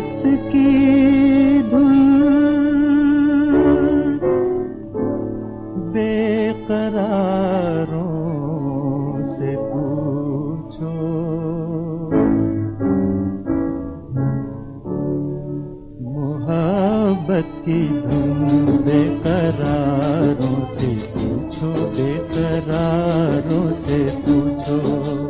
मोहब्बत की धुन। बेकरारों से पूछो। मोहब्बत की धुन बेकरारों से पूछो। बेकरारों से पूछो।